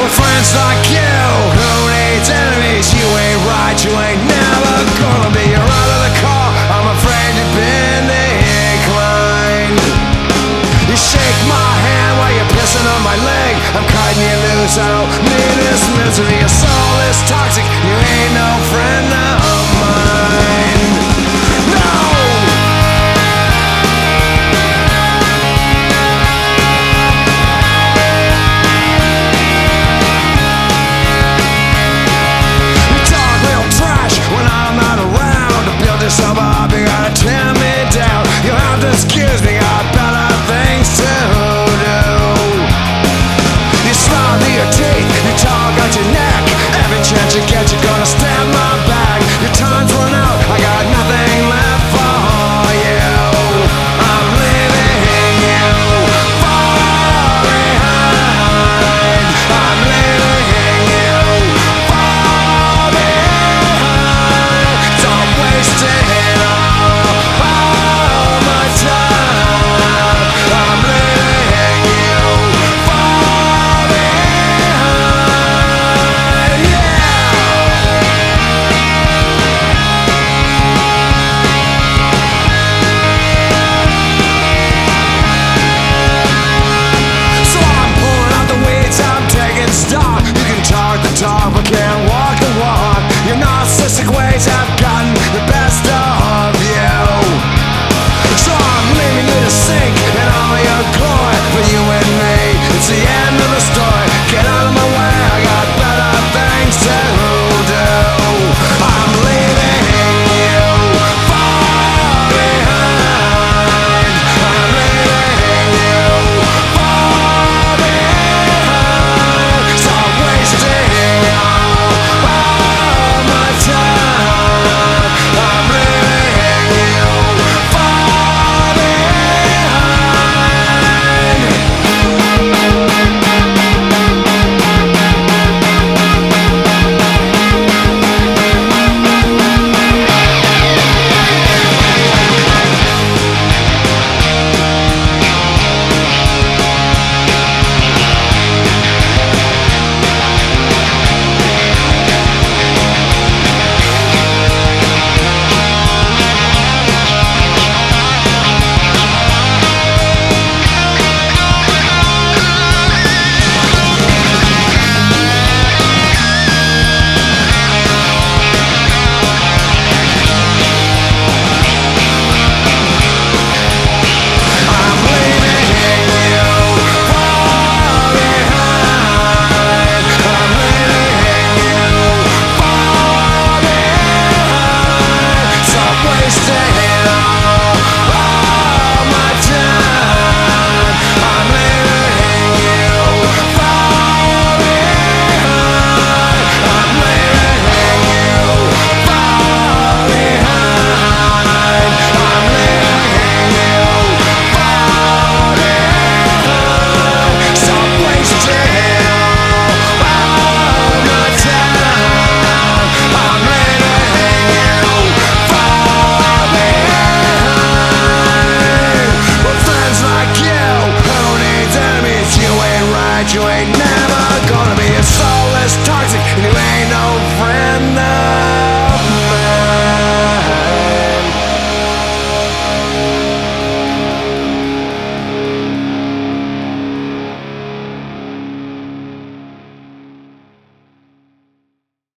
With friends like you who needs enemies. You ain't right, you ain't never gonna be. You're out of the car. I'm afraid you've been inclined. You shake my hand while you're pissing on my leg. I'm cutting you loose. I don't need this misery. Your soul is toxic. You ain't no friend.